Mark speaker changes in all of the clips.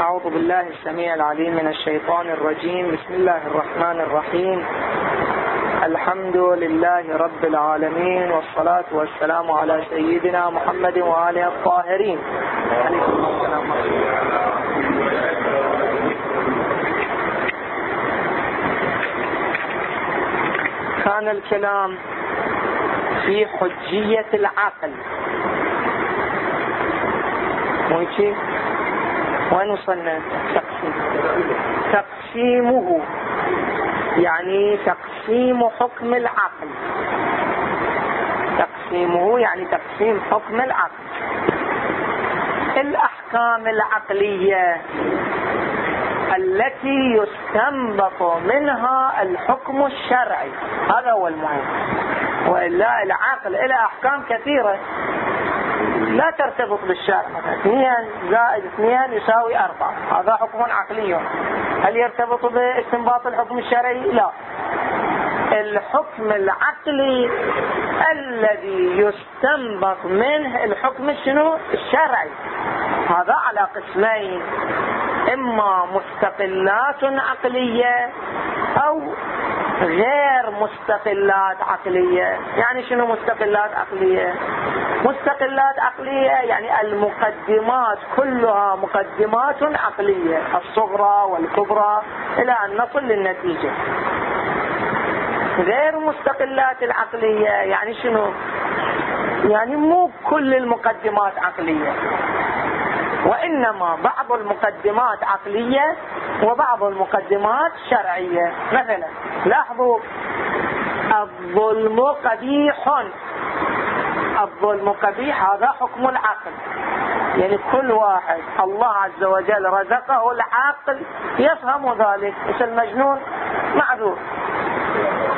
Speaker 1: أعوذ بالله السميع العليم من الشيطان الرجيم. بسم الله الرحمن الرحيم. الحمد لله رب العالمين والصلاة والسلام على سيدنا محمد وآله الطاهرين. كان الكلام في حجية العقل. مو وين وصلنا تقسيم. تقسيمه. يعني تقسيم حكم العقل. تقسيمه يعني تقسيم حكم العقل. الأحكام العقلية التي يستنبط منها الحكم الشرعي. هذا هو المهم. وإلا العقل له أحكام كثيرة. لا ترتبط بالشرع مثلا. اثنين زائد اثنين يساوي أربعة. هذا حكم عقلي. هل يرتبط باستنباط الحكم الشرعي؟ لا. الحكم العقلي الذي يستنبط منه الحكم شنو؟ الشرعي. هذا على قسمين. إما مستقلات عقلية أو غير مستقلات عقلية. يعني شنو مستقلات عقلية؟ مستقلات عقلية يعني المقدمات كلها مقدمات عقلية الصغرى والكبرى إلى أن نصل للنتيجة. غير مستقلات العقلية يعني شنو؟ يعني مو كل المقدمات عقلية. وإنما بعض المقدمات عقلية وبعض المقدمات شرعية. مثلا لاحظوا الظلم قبيح. الظلم قبيح هذا حكم العقل. يعني كل واحد الله عز وجل رزقه العقل يفهم ذلك. مش المجنون؟ معذور.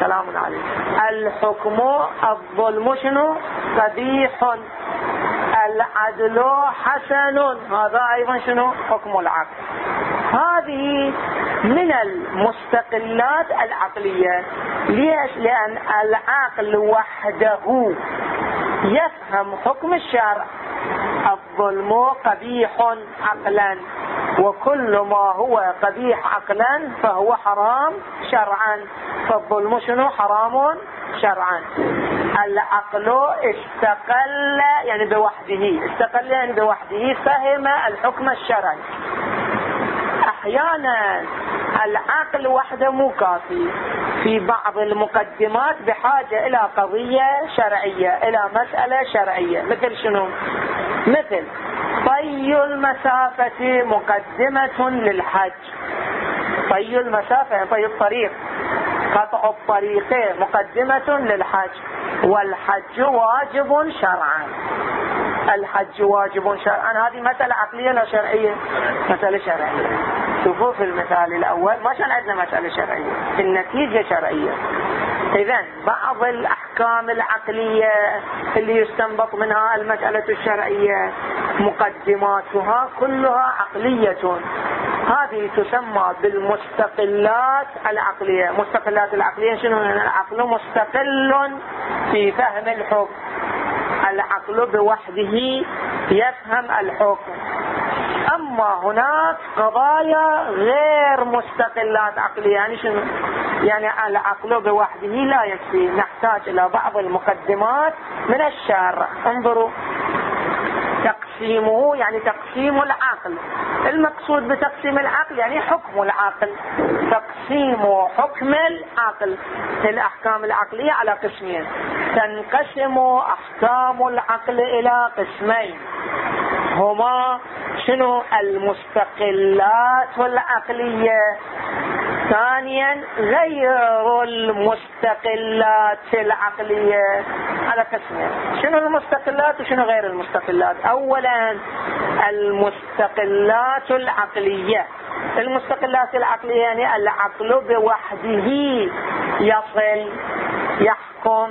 Speaker 1: سلام عليكم. الحكم الظلم شنو؟ قبيح. العدل حسن. هذا أيضا شنو؟ حكم العقل. هذه من المستقلات العقلية. ليش؟ لأن العقل وحده يفهم حكم الشرع. الظلم قبيح عقلا وكل ما هو قبيح عقلا فهو حرام شرعا. فالظلم شنو؟ حرام شرعا. العقل استقل يعني بوحده استقل يعني بوحده فهم الحكم الشرعي. أحيانا العقل وحده مو كافي. في بعض المقدمات بحاجة إلى قضية شرعية إلى مسألة شرعية. مثل شنو؟ مثل طي المسافة مقدمة للحج. طي المسافة يعني طي الطريق. قطع الطريق مقدمة للحج والحج واجب شرعا. الحج واجب شرعا. هذه مسألة عقلية لا شرعية؟ مسألة شرعية. شوفوا في المثال الأول ما كان عندنا مسألة شرعية النتيجة شرعية. إذا بعض الأحكام العقلية اللي يستنبط منها المسألة الشرعية مقدماتها كلها عقلية. هذه تسمى بالمستقلات العقلية. مستقلات العقلية شنو؟ العقل مستقل في فهم الحكم. العقل بوحده يفهم الحكم. أما هناك قضايا غير مستقلات عقلية يعني شنو؟ يعني العقل بوحده لا يكفي. نحتاج إلى بعض المقدمات من الشارع انظروا. تقسيمه يعني تقسيم العقل. المقصود بتقسيم العقل يعني حكم العقل. تقسيم حكم العقل. الأحكام العقلية على قسمين. تنقسم أحكام العقل إلى قسمين. هما شنو؟ المستقلات والعقلية. ثانيا غير المستقلات العقلية. على قسمين شنو المستقلات وشنو غير المستقلات؟ اولا المستقلات العقلية. المستقلات العقلية يعني العقل بوحده يصل يحكم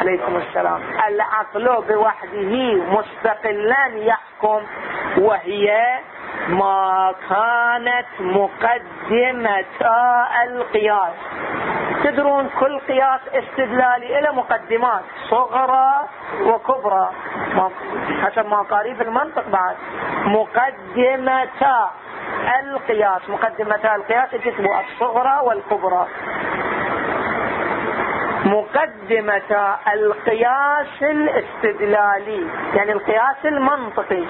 Speaker 1: عليكم السلام. العقل بوحده مستقلا يحكم وهي ما كانت مقدمة القياس. تدرون كل قياس استدلالي له مقدمات صغرى وكبرى. حسب ما قاري في المنطق بعد. مقدمتا القياس. مقدمتا القياس تكتبوا الصغرى والكبرى. مقدمة القياس الاستدلالي يعني القياس المنطقي.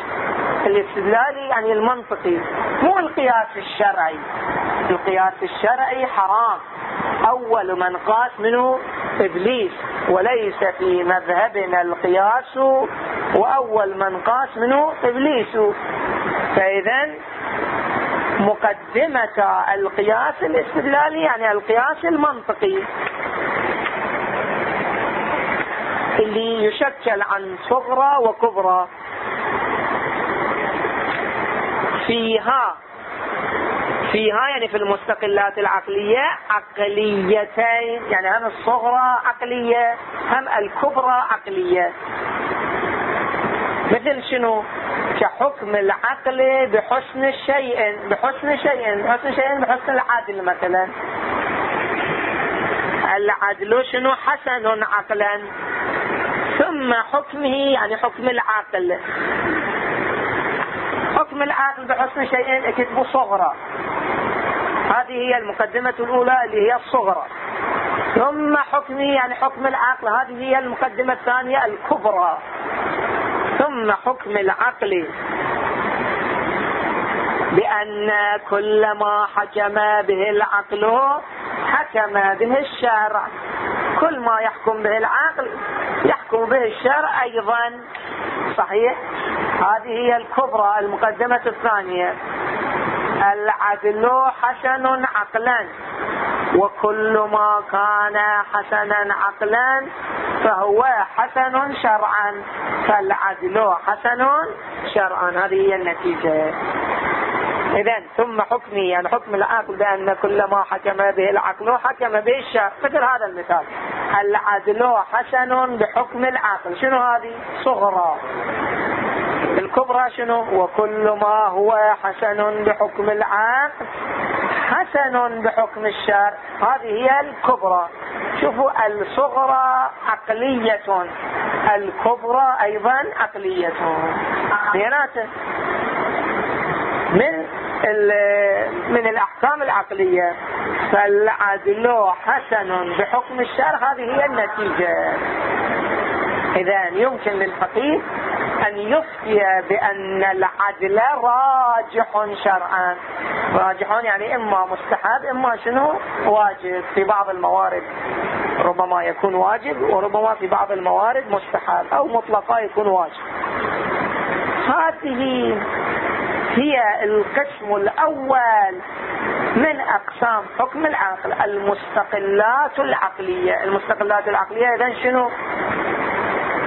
Speaker 1: الاستدلالي يعني المنطقي مو القياس الشرعي. القياس الشرعي حرام. أول من قاس منه إبليس وليس في مذهبنا القياس وأول من قاس منه إبليس. فإذا مقدمة القياس الاستدلالي يعني القياس المنطقي. اللي يشكل عن صغرى وكبرى. فيها فيها يعني في المستقلات العقلية عقليتين يعني هم الصغرى عقلية هم الكبرى عقلية. مثل شنو؟ كحكم العقل بحسن الشيء بحسن الشيء بحسن الشيء بحسن العدل مثلا. العدل شنو؟ حسن عقلا. ثم حكمه يعني حكم العاقل. حكم العاقل بحسن شيئين اكتبوا صغرى. هذه هي المقدمة الأولى اللي هي الصغرى. ثم حكمه يعني حكم العقل هذه هي المقدمة الثانية الكبرى. ثم حكم العقل. بأن كل ما حكم به العقل حكم به الشرع كل ما يحكم به العقل يحكم به الشرع أيضا. صحيح. هذه هي الكبرى المقدمة الثانية. العدل حسن عقلا. وكل ما كان حسنا عقلا فهو حسن شرعا. فالعدل حسن شرعا. هذه هي النتيجة. إذا ثم حكمي يعني حكم العقل بأن كل ما حكم به العقل حكم به الشرع. مثل هذا المثال. العدل حسن بحكم العقل. شنو هذه؟ صغرى. الكبرى شنو؟ وكل ما هو حسن بحكم العقل حسن بحكم الشرع. هذه هي الكبرى. شوفوا الصغرى عقلية. الكبرى أيضا عقلية. من من الأحكام العقلية. فالعدل حسن بحكم الشرع هذه هي النتيجة. إذا يمكن للفقيه أن يفتي بأن العدل راجح شرعا. راجح يعني إما مستحب إما شنو؟ واجب. في بعض الموارد ربما يكون واجب وربما في بعض الموارد مستحب أو مطلقا يكون واجب. هذه هي القسم الأول من أقسام حكم العقل المستقلات العقلية. المستقلات العقلية إذا شنو؟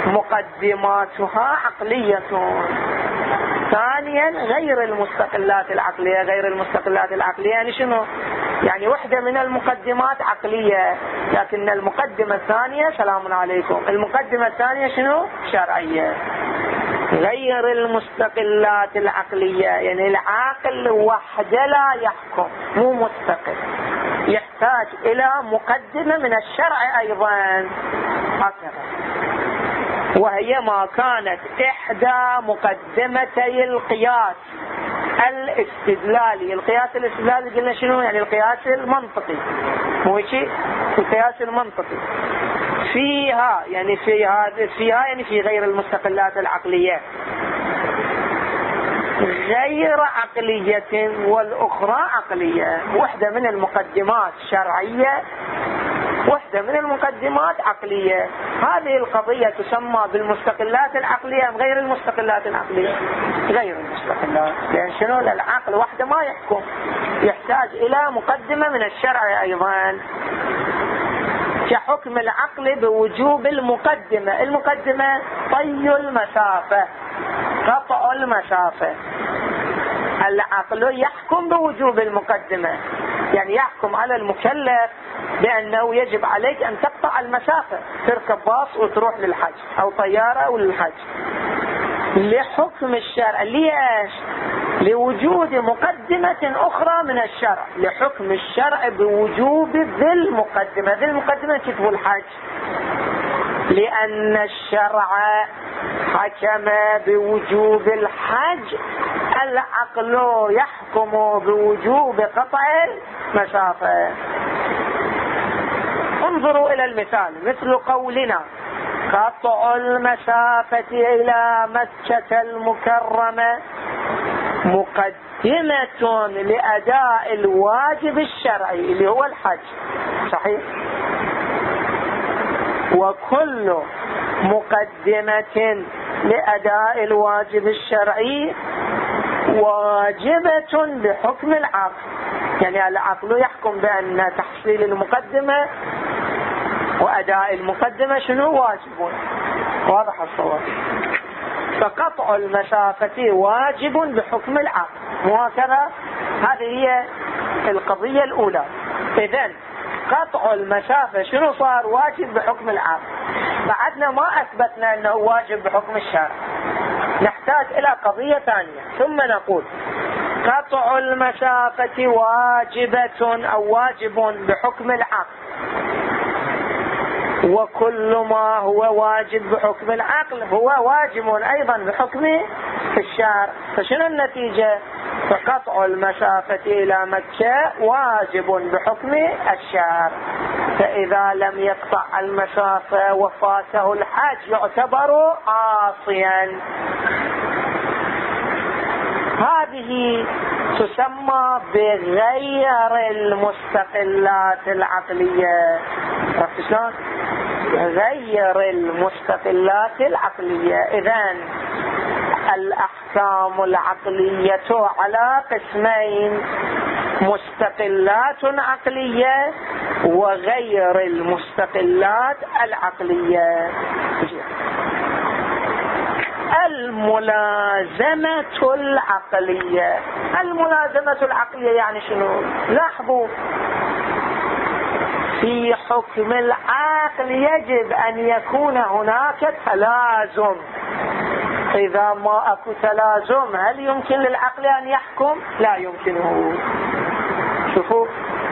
Speaker 1: مقدماتها عقلية. ثانيا غير المستقلات العقلية. غير المستقلات العقلية يعني شنو؟ يعني وحدة من المقدمات عقلية. لكن المقدمة الثانية سلام عليكم. المقدمة الثانية شنو؟ شرعية. غير المستقلات العقلية. يعني العاقل وحده لا يحكم مو مستقل. يحتاج إلى مقدمة من الشرع أيضا. وهي ما كانت إحدى مقدمتي القياس الاستدلالي. القياس الاستدلالي قلنا شنو؟ يعني القياس المنطقي. مو شيء القياس المنطقي. فيها يعني في هذا فيها يعني في غير المستقلات العقلية. غير عقلية والأخرى عقلية. وحدة من المقدمات شرعية وحدة من المقدمات عقلية. هذه القضية تسمى بالمستقلات العقلية أم غير المستقلات العقلية؟ غير المستقلات. لأن شنو العقل وحده ما يحكم. يحتاج إلى مقدمة من الشرع أيضا. كحكم العقل بوجوب المقدمة. المقدمة طي المسافة قطع المسافة العقل يحكم بوجوب المقدمة. يعني يحكم على المكلف بأنه يجب عليك أن تقطع المسافة تركب باص وتروح للحج أو طيارة وللحج لحكم الشرع. ليش؟ لوجود مقدمة أخرى من الشرع لحكم الشرع بوجوب ذي المقدمة ذي المقدمة كتب الحج لأن الشرع حكم بوجوب الحج العقل يحكم بوجوب قطع المسافة انظروا إلى المثال مثل قولنا قطع المسافة إلى مكة المكرمة. مقدمة. لأداء الواجب الشرعي اللي هو الحج. صحيح؟ وكل مقدمة لأداء الواجب الشرعي واجبة بحكم العقل. يعني العقل يحكم بأن تحصيل المقدمة وأداء المقدمة شنو؟ واجب. واضح الصواب. فقطع المسافة واجب بحكم العقل مو هكذا هذه هي القضية الأولى. إذن قطع المسافة شنو صار؟ واجب بحكم العقل بعدنا ما أثبتنا أنه واجب بحكم الشرع نحتاج إلى قضية ثانية. ثم نقول قطع المسافة واجبة أو واجب بحكم العقل وكل ما هو واجب بحكم العقل هو واجب أيضا بحكم الشارع. فشنو النتيجة؟ فقطع المسافة إلى مكة واجب بحكم الشارع. فإذا لم يقطع المسافة وفاته الحج يعتبر عاصيا. هذه تسمى بغير المستقلات العقلية. عرفت شلون؟ غير المستقلات العقلية. إذا الأحكام العقلية على قسمين مستقلات عقلية وغير المستقلات العقلية. الملازمة العقلية. الملازمة العقلية يعني شنو؟ لاحظوا. في حكم العقل يجب أن يكون هناك تلازم. إذا ما أكو تلازم هل يمكن للعقل أن يحكم؟ لا يمكنه. شوفوا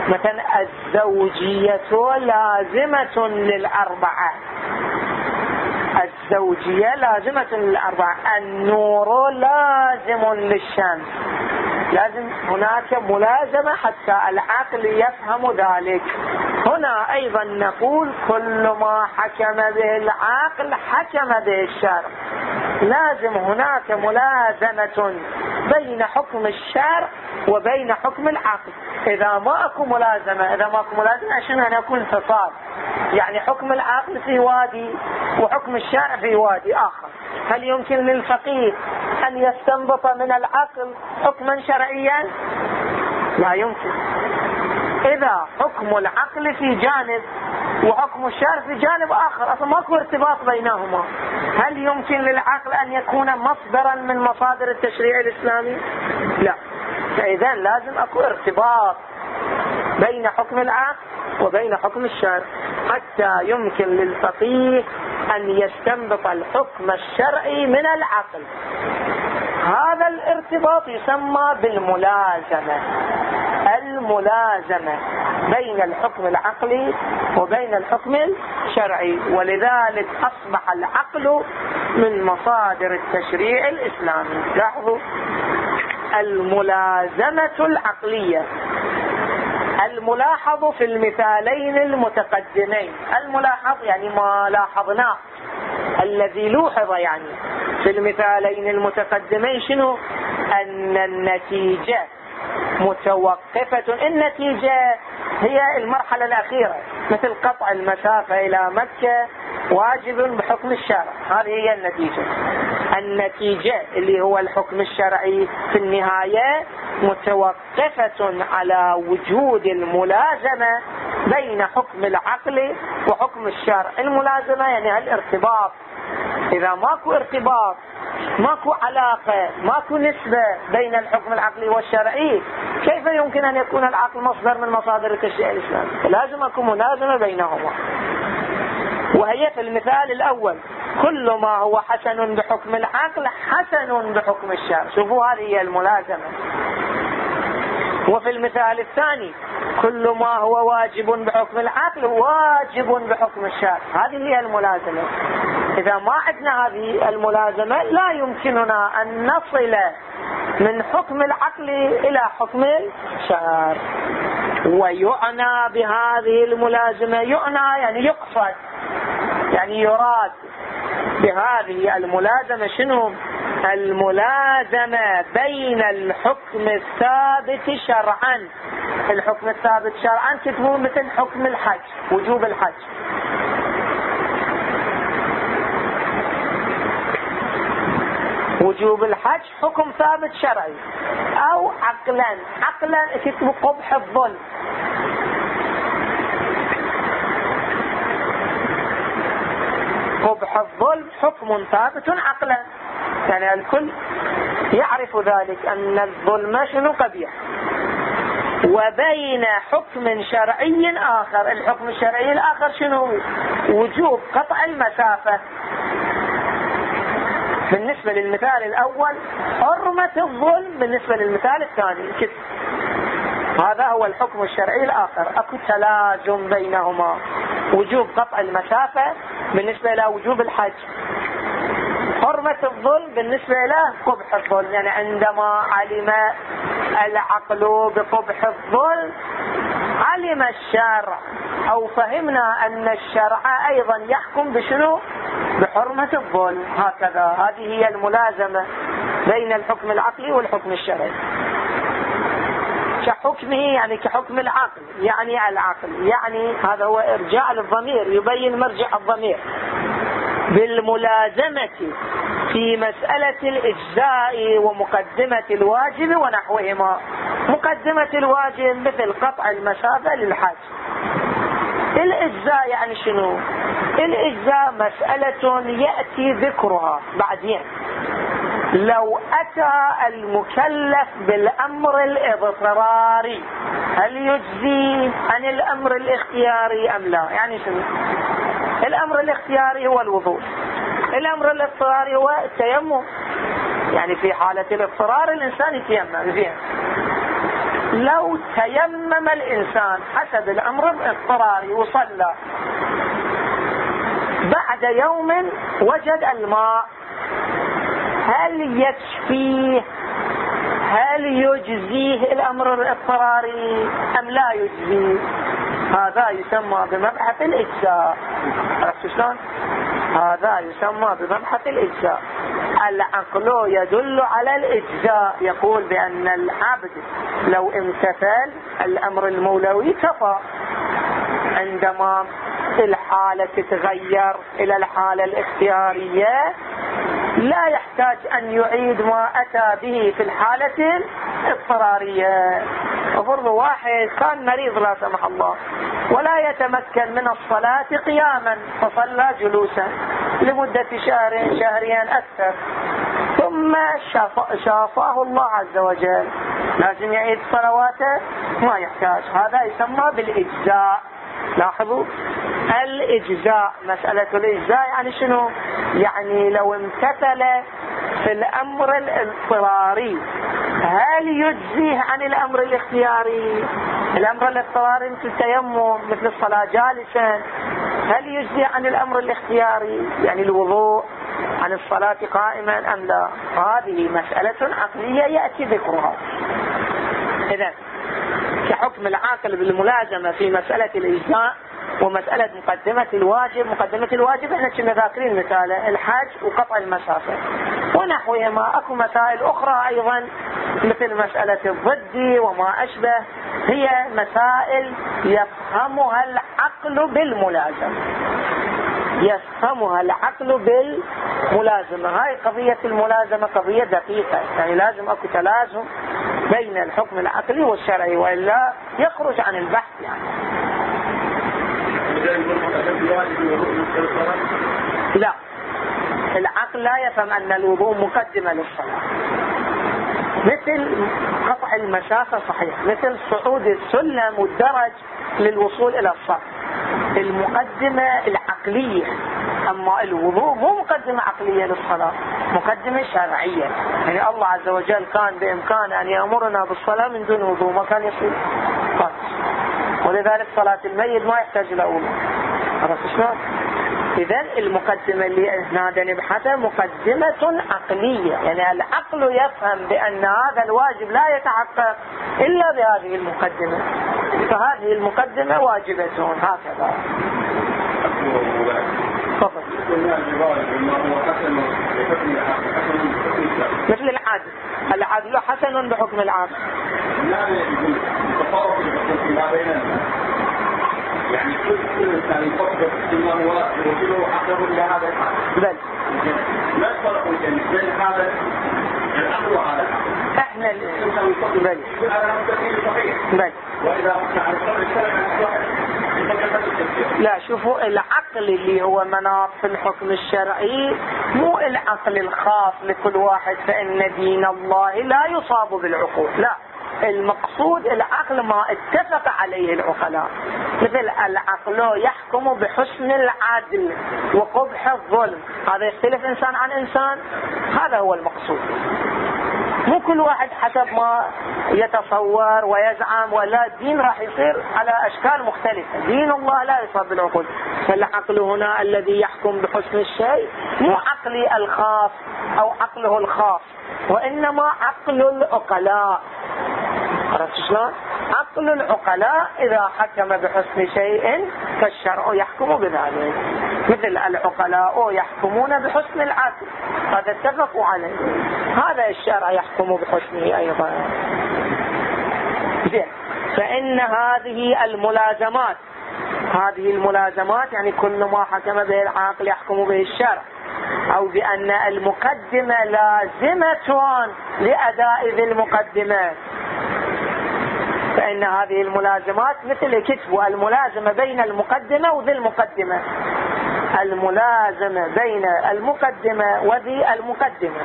Speaker 1: مثلا الزوجية لازمة للأربعة. الزوجية لازمة للأربعة النور لازم للشمس لازم هناك ملازمة حتى العقل يفهم ذلك. هنا أيضا نقول كل ما حكم به العقل حكم به الشرع. لازم هناك ملازمة بين حكم الشرع وبين حكم العقل. إذا ما أكو ملازمة إذا ما أكو ملازمة عشان أن يكون انفصال يعني حكم العقل في وادي وحكم الشرع في وادي آخر. هل يمكن للفقيه أن يستنبط من العقل حكما شرعيا؟ لا يمكن. إذا حكم العقل في جانب وحكم الشرع في جانب آخر. أصلا ماكو ارتباط بينهما. هل يمكن للعقل أن يكون مصدرا من مصادر التشريع الإسلامي؟ لا. فإذا لازم أكو ارتباط بين حكم العقل وبين حكم الشرع حتى يمكن للفقيه أن يستنبط الحكم الشرعي من العقل. هذا الارتباط يسمى بالملازمة. الملازمة بين الحكم العقلي وبين الحكم الشرعي ولذلك أصبح العقل من مصادر التشريع الإسلامي. لاحظوا الملازمة العقلية. الملاحظ في المثالين المتقدمين. الملاحظ يعني ما لاحظناه الذي لوحظ يعني في المثالين المتقدمين شنو؟ أن النتيجة متوقفة النتيجة هي المرحلة الأخيرة. مثل قطع المسافة إلى مكة واجب بحكم الشرع. هذه هي النتيجة. النتيجة اللي هو الحكم الشرعي في النهاية متوقفة على وجود الملازمة بين حكم العقل وحكم الشرع. الملازمة يعني الارتباط. إذا ماكو ارتباط ماكو علاقة ماكو نسبة بين الحكم العقلي والشرعي كيف يمكن أن يكون العقل مصدر من مصادر التشريع الإسلامي؟ لازم أكون ملازمة بينهما. وهي في المثال الأول. كل ما هو حسن بحكم العقل حسن بحكم الشرع شوفوا هذه هي الملازمة. وفي المثال الثاني كل ما هو واجب بحكم العقل واجب بحكم الشرع هذه هي الملازمة. إذا ما عندنا هذه الملازمة لا يمكننا أن نصل من حكم العقل إلى حكم الشرع ويعنى بهذه الملازمة يعنى يعني يقصد يعني يراد بهذه الملازمة شنو؟ الملازمة بين الحكم الثابت شرعا. الحكم الثابت شرعا تكتبوا مثل حكم الحج وجوب الحج. وجوب الحج حكم ثابت شرعي. أو عقلا. عقلا قبح الظلم. قبح الظلم حكم ثابت عقلا. يعني الكل يعرف ذلك أن الظلم شنو قبيح؟ وبين حكم شرعي آخر. الحكم الشرعي الآخر شنو؟ وجوب قطع المسافة. بالنسبة للمثال الأول حرمة الظلم بالنسبة للمثال الثاني. كده. هذا هو الحكم الشرعي الآخر. أكو تلازم بينهما. وجوب قطع المسافة بالنسبة إلى وجوب الحج. حرمة الظلم بالنسبة له قبح الظلم. يعني عندما علم العقل بقبح الظلم علم الشرع أو فهمنا أن الشرع أيضا يحكم بشنو؟ بحرمة الظلم. هكذا. هذه هي الملازمة بين الحكم العقلي والحكم الشرعي. كحكمه يعني كحكم العقل يعني العقل. يعني هذا هو إرجاع للضمير يبين مرجع الضمير. بالملازمة في مسألة الإجزاء ومقدمة الواجب ونحوهما. مقدمة الواجب مثل قطع المسافة للحج الإجزاء يعني شنو؟ الإجزاء مسألة يأتي ذكرها بعدين. لو أتى المكلف بالأمر الإضطراري هل يجزي عن الأمر الاختياري أم لا؟ يعني شنو؟ الأمر الاختياري هو الوضوء. الأمر الاضطراري هو التيمم. يعني في حالة الاضطرار الإنسان يتيمم فيها لو تيمم الإنسان حسب الأمر الاضطراري وصلى بعد يوم وجد الماء هل يكفيه؟ هل يجزيه الأمر الاضطراري أم لا يجزيه؟ هذا يسمى بمبحث الإجزاء. عرفت شلون؟ هذا يسمى بمبحث الإجزاء. العقل يدل على الإجزاء. يقول بأن العبد لو امتثل الأمر المولوي كفى. عندما الحالة تتغير إلى الحالة الاختيارية لا يحتاج أن يعيد ما أتى به في الحالة الاضطرارية. فرض واحد كان مريض لا سمح الله ولا يتمكن من الصلاة قياما فصلى جلوسا لمدة شهر شهرين أكثر. ثم شافاه الله عز وجل. لازم يعيد صلواته ما يحتاج. هذا يسمى بالإجزاء. لاحظوا؟ الإجزاء مسألة الإجزاء يعني شنو؟ يعني لو امتثل في الأمر الاضطراري هل يجزيه عن الأمر الاختياري؟ الأمر الاضطراري مثل التيمم مثل الصلاة جالسا هل يجزي عن الأمر الاختياري؟ يعني الوضوء عن الصلاة قائما أم لا؟ هذه مسألة عقلية يأتي ذكرها. إذا كحكم العاقل بالملازمة في مسألة الإجزاء ومسألة مقدمة الواجب مقدمة الواجب إحنا كنا ذاكرين مثاله الحج وقطع المسافة ونحوهما أكو مسائل أخرى أيضا مثل مسألة الضد وما أشبه. هي مسائل يفهمها العقل بالملازمة. يفهمها العقل بالملازمة. هاي قضية الملازمة قضية دقيقة. يعني لازم أكو تلازم بين الحكم العقلي والشرعي وإلا يخرج عن البحث يعني. لا. العقل لا يفهم أن الوضوء مقدمة للصلاة. مثل قطع المسافة صحيح. مثل صعود السلم والدرج للوصول إلى الصف. المقدمة العقلية. أما الوضوء مو مقدمة عقلية للصلاة. مقدمة شرعية. يعني الله عز وجل كان بإمكانه أن يأمرنا بالصلاة من دون وضوء. ما كان يصير. ولذلك صلاة الميت ما يحتاج إلى وضوء عرفت شلون؟ إذا المقدمة اللي هنا نبحثها مقدمة عقلية. يعني العقل يفهم بأن هذا الواجب لا يتحقق إلا بهذه المقدمة. فهذه المقدمة واجبة. هكذا. تفضل. مثل العادل. العادل حسن بحكم العادل لا يعني كل كل انسان يفكر فيما هو يوصله عقله إلى هذا الحد. بل. لا الفرق بين هذا العقل وهذا. إحنا بل. بل. وإذا عن لا شوفوا العقل اللي هو مناط في الحكم الشرعي مو العقل الخاص لكل واحد فإن دين الله لا يصاب بالعقول. لا. المقصود العقل ما اتفق عليه العقلاء. مثل العقل يحكم بحسن العدل وقبح الظلم. هذا يختلف إنسان عن إنسان. هذا هو المقصود. مو كل واحد حسب ما يتصور ويزعم ولا الدين راح يصير على أشكال مختلفة. دين الله لا يصاب بالعقول. فالعقل هنا الذي يحكم بحسن الشيء مو عقلي الخاص أو عقله الخاص وإنما عقل العقلاء. عرفت شلون؟ عقل العقلاء إذا حكم بحسن شيء فالشرع يحكم بذلك. مثل العقلاء يحكمون بحسن العدل هذا اتفقوا عليه. هذا الشرع يحكم بحسنه أيضا. زين فإن هذه الملازمات هذه الملازمات يعني كل ما حكم به العاقل يحكم به الشرع. أو بأن المقدمة لازمة لأداء ذي المقدمة. فإن هذه الملازمات مثل كتب الملازمة بين المقدمة وذي المقدمة. الملازمة بين المقدمة وذي المقدمة.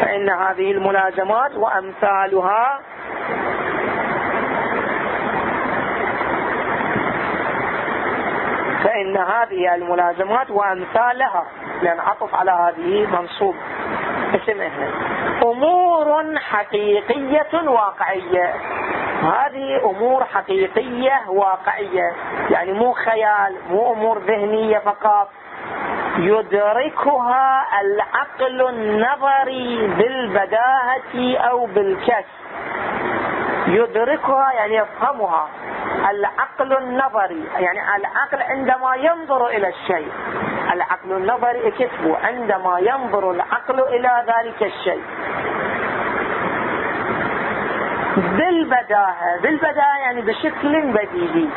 Speaker 1: فإن هذه الملازمات وأمثالها فإن هذه الملازمات وأمثالها. لأن عطف على هذه منصوب. اسم أمور حقيقية واقعية. هذه أمور حقيقية واقعية. يعني مو خيال مو أمور ذهنية فقط. يدركها العقل النظري بالبداهة أو بالكشف. يدركها يعني يفهمها. العقل النظري. يعني العقل عندما ينظر إلى الشيء العقل النظري اكتبوا عندما ينظر العقل إلى ذلك الشيء. بالبداهة بالبداهة يعني بشكل بديهي.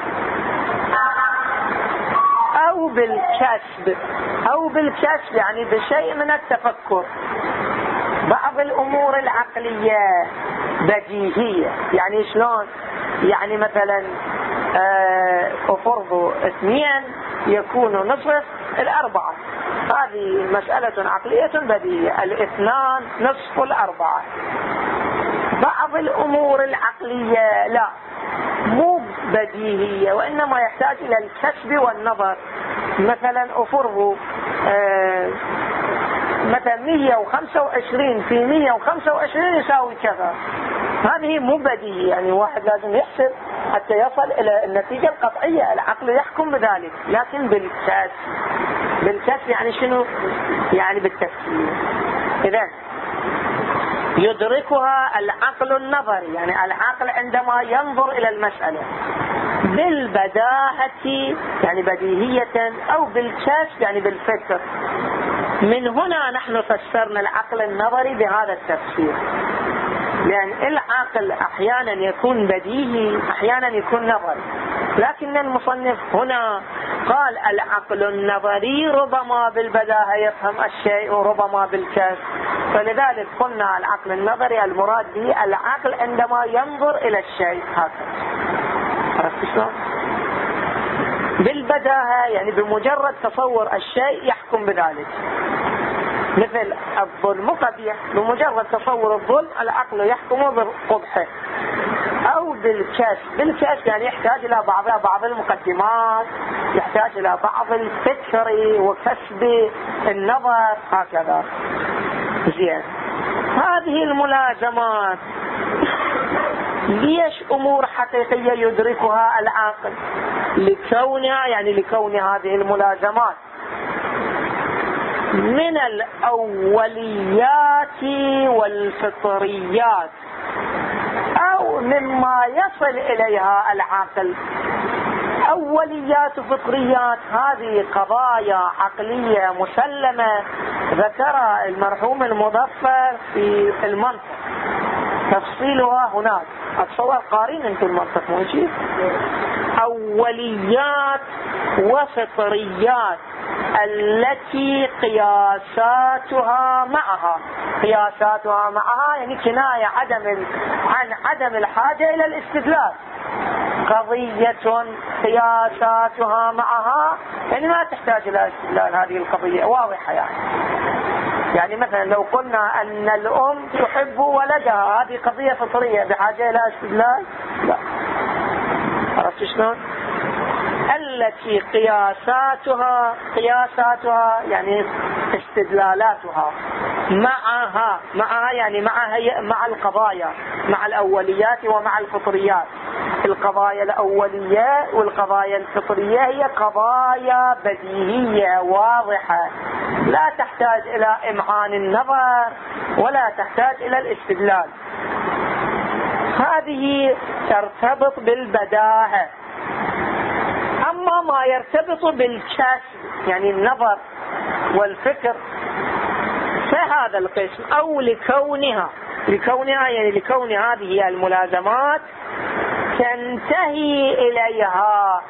Speaker 1: أو بالكسب أو بالكسب يعني بشيء من التفكر. بعض الأمور العقلية بديهية. يعني شلون؟ يعني مثلا آه افرضوا اثنين يكون نصف الأربعة. هذه مسألة عقلية بديهية. الاثنان نصف الأربعة. بعض الأمور العقلية لا مو بديهية وإنما يحتاج إلى الكسب والنظر. مثلا افرضوا آه مثلا 125 في 125 يساوي كذا. هذه مو بديهية يعني واحد لازم يحسب حتى يصل إلى النتيجة القطعية العقل يحكم بذلك لكن بالكسب بالكسب يعني شنو؟ يعني بالتفكير اذا يدركها العقل النظري يعني العقل عندما ينظر إلى المسألة بالبداهة يعني بديهية أو بالكشف يعني بالفكر. من هنا نحن فسرنا العقل النظري بهذا التفسير. لأن العقل أحيانا يكون بديهي أحيانا يكون نظري. لكن المصنف هنا قال العقل النظري ربما بالبداهة يفهم الشيء وربما بالكشف فلذلك قلنا العقل النظري المراد به العقل عندما ينظر إلى الشيء هكذا؟ بالبداهة يعني بمجرد تصور الشيء يحكم بذلك. مثل الظلم. قبيح بمجرد تصور الظلم العقل يحكم بقبحه أو بالكشف. بالكشف يعني يحتاج إلى بعض بعض المقدمات يحتاج إلى بعض الفكر وكسب النظر. هكذا. زين. هذه الملازمات. ليش أمور حقيقية يدركها العاقل؟ لكونها يعني لكون هذه الملازمات. من الأوليات والفطريات أو مما يصل إليها العقل. أوليات وفطريات هذه قضايا عقلية مسلمة ذكرها المرحوم المظفر في المنطق. تفصيلها هناك. أتصور قارين أنتم المنطق مو أوليات وفطريات. التي قياساتها معها. قياساتها معها يعني كناية عدم عن عدم الحاجة إلى الاستدلال. قضية قياساتها معها يعني ما تحتاج إلى استدلال هذه القضية. واضحة يعني. يعني مثلا لو قلنا أن الأم تحب ولدها هذه قضية فطرية. بحاجة إلى استدلال؟ لا. عرفت شلون؟ التي قياساتها قياساتها يعني استدلالاتها. معها معها يعني مع مع القضايا مع الأوليات ومع الفطريات. القضايا الأولية والقضايا الفطرية هي قضايا بديهية واضحة. لا تحتاج إلى إمعان النظر ولا تحتاج إلى الاستدلال. هذه ترتبط بالبداهة. أما ما يرتبط بالكشف يعني النظر والفكر. فهذا القسم أو لكونها لكونها يعني لكون هذه الملازمات تنتهي إليها.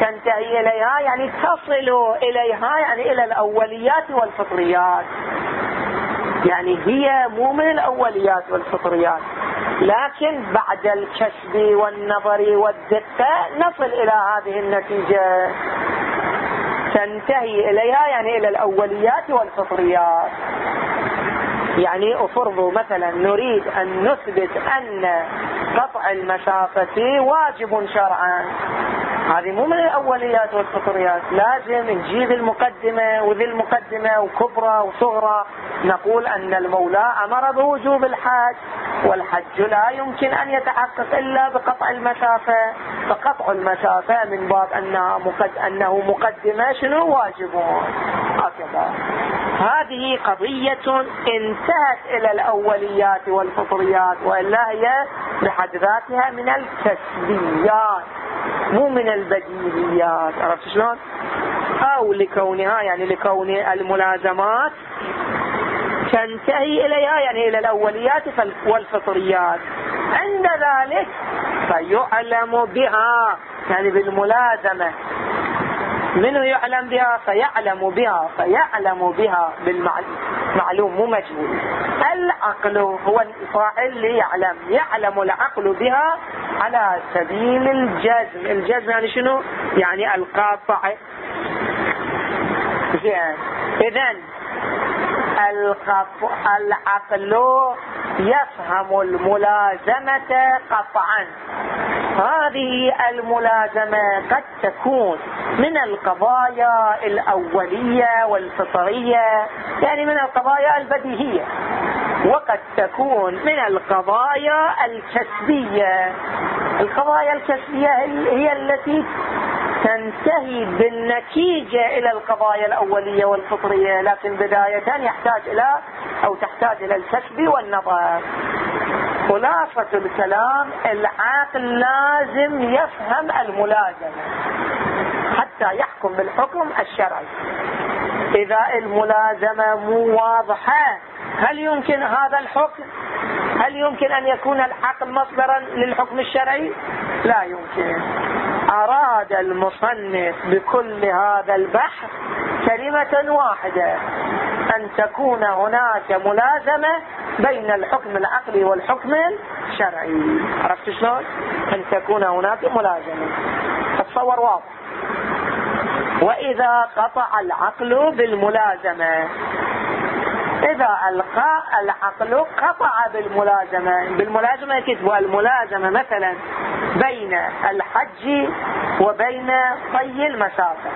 Speaker 1: تنتهي إليها يعني تصل إليها يعني إلى الأوليات والفطريات. يعني هي مو من الأوليات والفطريات. لكن بعد الكسب والنظر والدقة نصل إلى هذه النتيجة. تنتهي إليها يعني إلى الأوليات والفطريات. يعني افرضوا مثلا نريد أن نثبت أن قطع المسافة واجب شرعا. هذه مو من الأوليات والفطريات لازم نجيب المقدمة وذي المقدمة وكبرى وصغرى. نقول أن المولى أمر بوجوب الحج والحج لا يمكن أن يتحقق إلا بقطع المسافة فقطع المسافة من باب أنها مقد أنه مقدمة شنو؟ واجب. هكذا. هذه قضية انتهت إلى الأوليات والفطريات وإلا هي بحد ذاتها من الكسبيات مو من البديهيات. عرفت شلون؟ أو لكونها يعني لكون الملازمات. تنتهي إليها يعني إلى الأوليات والفطريات. عند ذلك فيعلم بها يعني بالملازمة. منه يعلم بها؟ فيعلم بها فيعلم بها بالمعلوم مو مجهول. العقل هو الفاعل ليعلم. يعلم العقل بها على سبيل الجزم. الجزم يعني شنو؟ يعني القاطع. زين. اذا العقل يفهم الملازمة قطعا. هذه الملازمة قد تكون من القضايا الأولية والفطرية يعني من القضايا البديهية وقد تكون من القضايا الكسبية. القضايا الكسبية هي التي تنتهي بالنتيجة إلى القضايا الأولية والفطرية لكن بداية يحتاج إلى أو تحتاج إلى الكسب والنظر. خلاصة الكلام العاقل لازم يفهم الملازمة حتى يحكم بالحكم الشرعي. إذا الملازمة مو واضحة هل يمكن هذا الحكم؟ هل يمكن أن يكون العقل مصدرا للحكم الشرعي؟ لا يمكن. أراد المصنف بكل هذا البحث كلمة واحدة أن تكون هناك ملازمة بين الحكم العقلي والحكم الشرعي. عرفت شلون؟ أن تكون هناك ملازمة. تصور واضح. وإذا قطع العقل بالملازمة إذا العقل قطع بالملازمة بالملازمة يكتبوا الملازمة مثلا بين الحج وبين طي المسافة.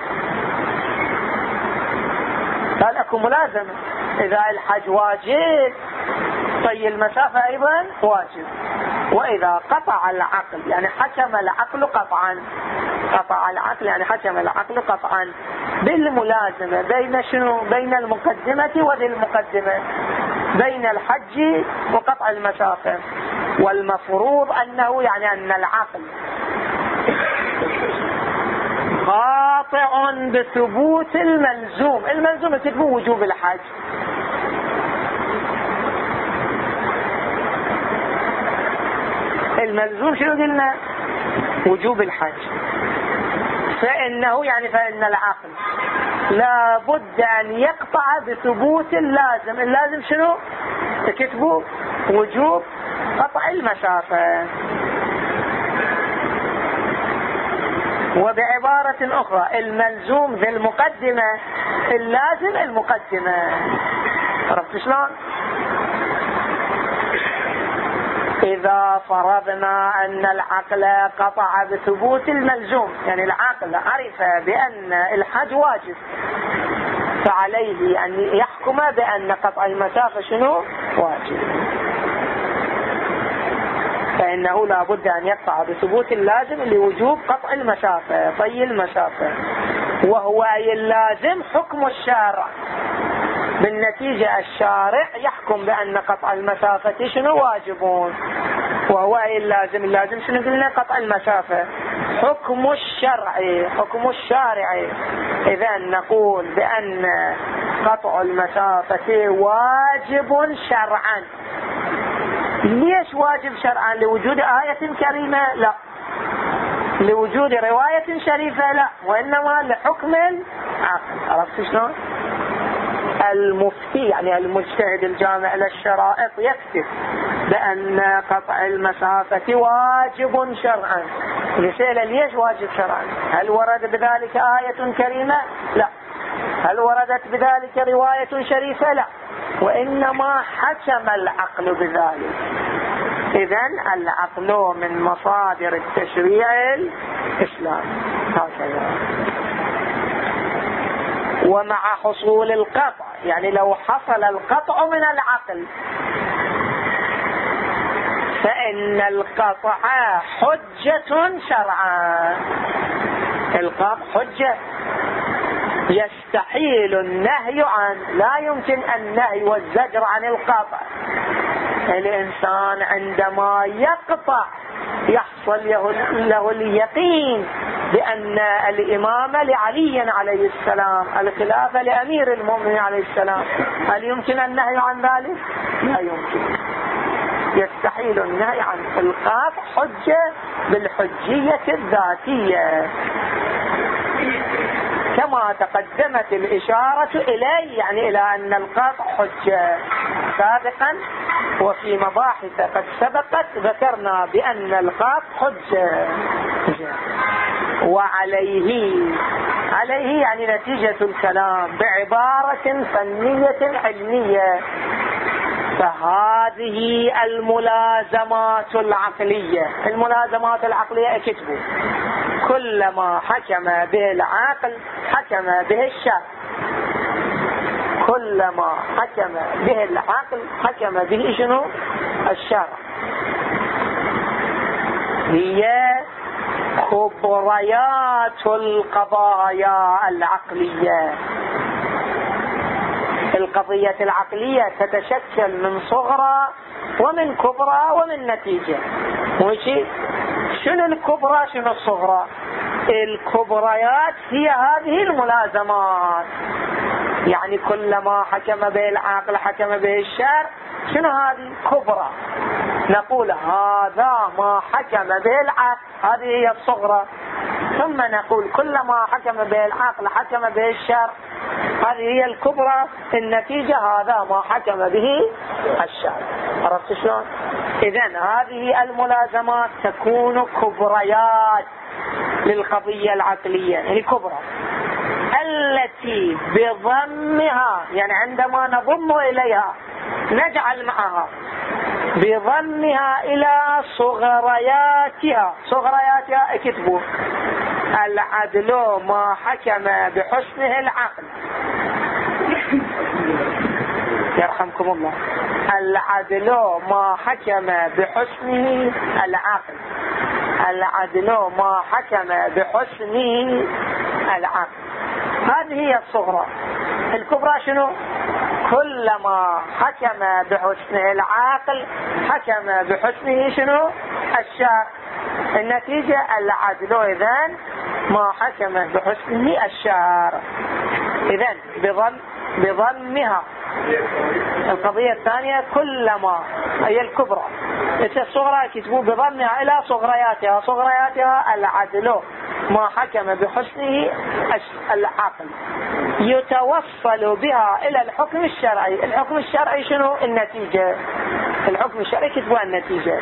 Speaker 1: قال أكو ملازمة. إذا الحج واجب طي المسافة أيضا واجب. وإذا قطع العقل يعني حكم العقل قطعا. قطع العقل يعني حكم العقل قطعا. بالملازمة بين شنو؟ بين المقدمة وذي المقدمة بين الحج وقطع المسافة والمفروض أنه يعني أن العقل قاطع بثبوت الملزوم. الملزوم تكتبه وجوب الحج. الملزوم شنو قلنا؟ وجوب الحج. فإنه يعني فإن العقل لابد أن يقطع بثبوت اللازم اللازم شنو؟ تكتبوا وجوب قطع المسافة وبعبارة أخرى الملزوم ذي المقدمة اللازم المقدمة. عرفت شلون؟ إذا فرضنا أن العقل قطع بثبوت الملزوم يعني العقل عرف بأن الحج واجب فعليه أن يحكم بأن قطع المسافة شنو؟ واجب. فإنه لا بد أن يقطع بثبوت اللازم لوجوب قطع المسافة طي المسافة وهو اللازم حكم الشارع. بالنتيجة الشارع يحكم بأن قطع المسافة شنو واجبون. وهو أي اللازم؟ اللازم شنو قلنا؟ قطع المسافة. حكم الشرع حكم الشارع. إذا نقول بأن قطع المسافة واجب شرعا. ليش واجب شرعا؟ لوجود آية كريمة؟ لا. لوجود رواية شريفة؟ لا. وإنما لحكم العقل عرفت شلون؟ المفتي يعني المجتهد الجامع للشرائط يكتب بأن قطع المسافة واجب شرعا. رسالة ليش واجب شرعا؟ هل ورد بذلك آية كريمة؟ لا. هل وردت بذلك رواية شريفة؟ لا. وإنما حكم العقل بذلك. إذا العقل من مصادر التشريع الإسلامي هكذا. ومع حصول القطع. يعني لو حصل القطع من العقل. فإن القطع حجة شرعا. القطع حجة. يستحيل النهي عن لا يمكن النهي والزجر عن القطع. الإنسان عندما يقطع يحصل له اليقين بأن الإمام لعلي عليه السلام الخلافة لأمير المؤمنين عليه السلام. هل يمكن النهي عن ذلك؟ لا يمكن. يستحيل النهي عن القاف حجة بالحجية الذاتية. كما تقدمت الإشارة إليه يعني إلى أن القطع حجة سابقا وفي مباحث قد سبقت ذكرنا بأن القطع حجة وعليه عليه يعني نتيجة الكلام بعبارة فنية علمية. فهذه الملازمات العقلية الملازمات العقلية اكتبوا كلما حكم به العقل حكم به الشرع. كلما حكم به العقل حكم به شنو؟ الشرع. هي كبريات القضايا العقلية. القضية العقلية تتشكل من صغرى ومن كبرى ومن نتيجة. وشي شنو الكبرى شنو الصغرى؟ الكبريات هي هذه الملازمات. يعني كلما حكم به العقل حكم به الشر شنو هذه؟ كبرى نقول هذا ما حكم به العقل هذه هي الصغرى. ثم نقول كلما حكم به العقل حكم به الشر هذه هي الكبرى النتيجة هذا ما حكم به الشر. عرفت شلون؟ اذا هذه الملازمات تكون كبريات للقضية العقلية يعني كبرى. التي بضمها يعني عندما نضم إليها نجعل معها بضمها إلى صغرياتها. صغرياتها اكتبوا العدل ما حكم بحسنه العقل. يرحمكم الله. العدل ما حكم بحسنه العقل. العدل ما حكم بحسنه العقل. هذه هي الصغرى. الكبرى شنو؟ كلما حكم بحسنه العاقل حكم بحسنه شنو؟ الشارع النتيجة العدل. إذن ما حكم بحسنه الشارع إذن بضم بضمها القضية الثانية كلما هي الكبرى. الصغرى؟ كتبوا بضمها إلى صغرياتها. صغرياتها العدل. ما حكم بحسنه؟ العقل. يتوصل بها إلى الحكم الشرعي. الحكم الشرعي شنو؟ النتيجة. الحكم الشرعي كتبوا النتيجة.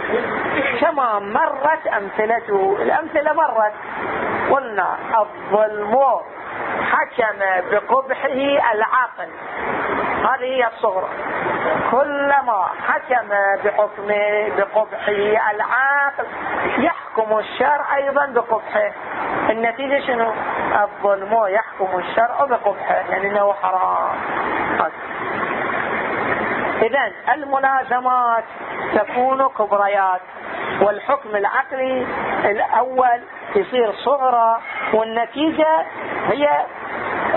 Speaker 1: كما مرت أمثلته. الأمثلة مرت. قلنا الظلم حكم بقبحه العاقل. هذه هي الصغرى. كلما حكم بحكمه بقبحه العاقل يحكم الشرع أيضا بقبحه. النتيجة شنو؟ الظلم يحكم الشرع بقبحه. يعني إنه حرام. اذا الملازمات تكون كبريات والحكم العقلي الأول يصير صغرى والنتيجة هي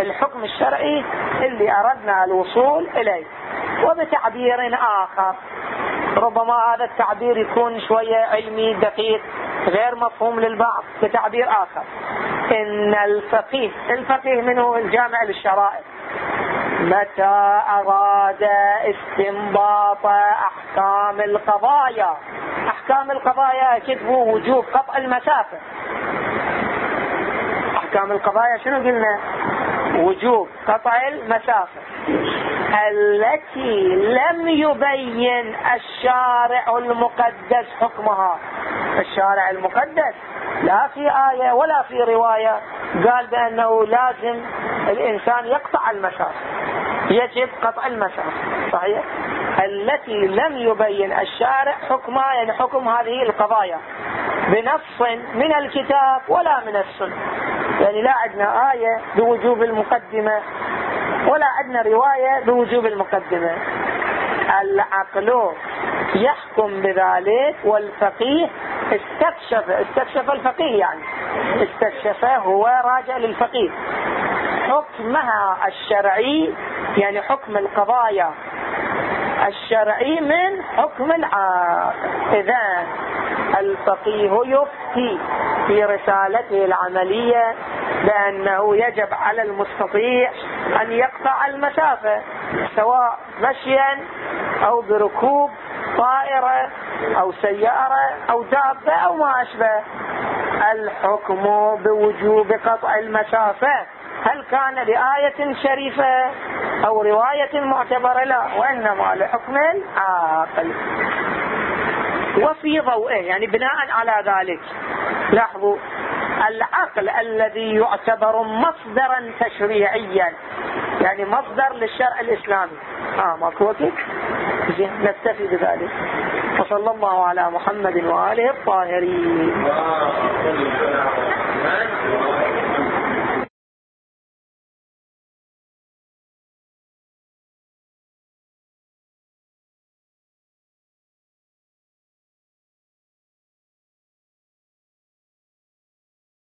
Speaker 1: الحكم الشرعي اللي أردنا الوصول إليه. وبتعبير آخر ربما هذا التعبير يكون شوية علمي دقيق غير مفهوم للبعض بتعبير آخر. إن الفقيه الفقيه منه الجامع للشرائع. متى أراد استنباط أحكام القضايا؟ أحكام القضايا كتبوا وجوب قطع المسافة. أحكام القضايا شنو قلنا؟ وجوب قطع المسافة. التي لم يبين الشارع المقدس حكمها. الشارع المقدس. لا في آية ولا في رواية. قال بأنه لازم الإنسان يقطع المسافة يجب قطع المسافة صحيح؟ التي لم يبين الشارع حكمها يعني حكم هذه القضايا. بنص من الكتاب ولا من السنة. يعني لا عندنا آية بوجوب المقدمة ولا عندنا رواية بوجوب المقدمة. العقل يحكم بذلك والفقيه استكشف استكشف الفقيه يعني. استكشف هو راجع للفقيه. حكمها الشرعي يعني حكم القضايا. الشرعي من حكم العاقل. إذا الفقيه يفتي في رسالته العملية بأنه يجب على المستطيع أن يقطع المسافة سواء مشيا أو بركوب طائرة أو سيارة أو دابة أو ما أشبه. الحكم بوجوب قطع المسافة. هل كان لآية شريفة أو رواية معتبرة؟ لا وإنما لحكم عاقل. وفي ضوئه يعني بناء على ذلك لاحظوا العقل الذي يعتبر مصدرا تشريعيا. يعني مصدر للشرع الإسلامي. ماكو وقت زين نكتفي بذلك. وصلى الله على محمد وآله الطاهرين.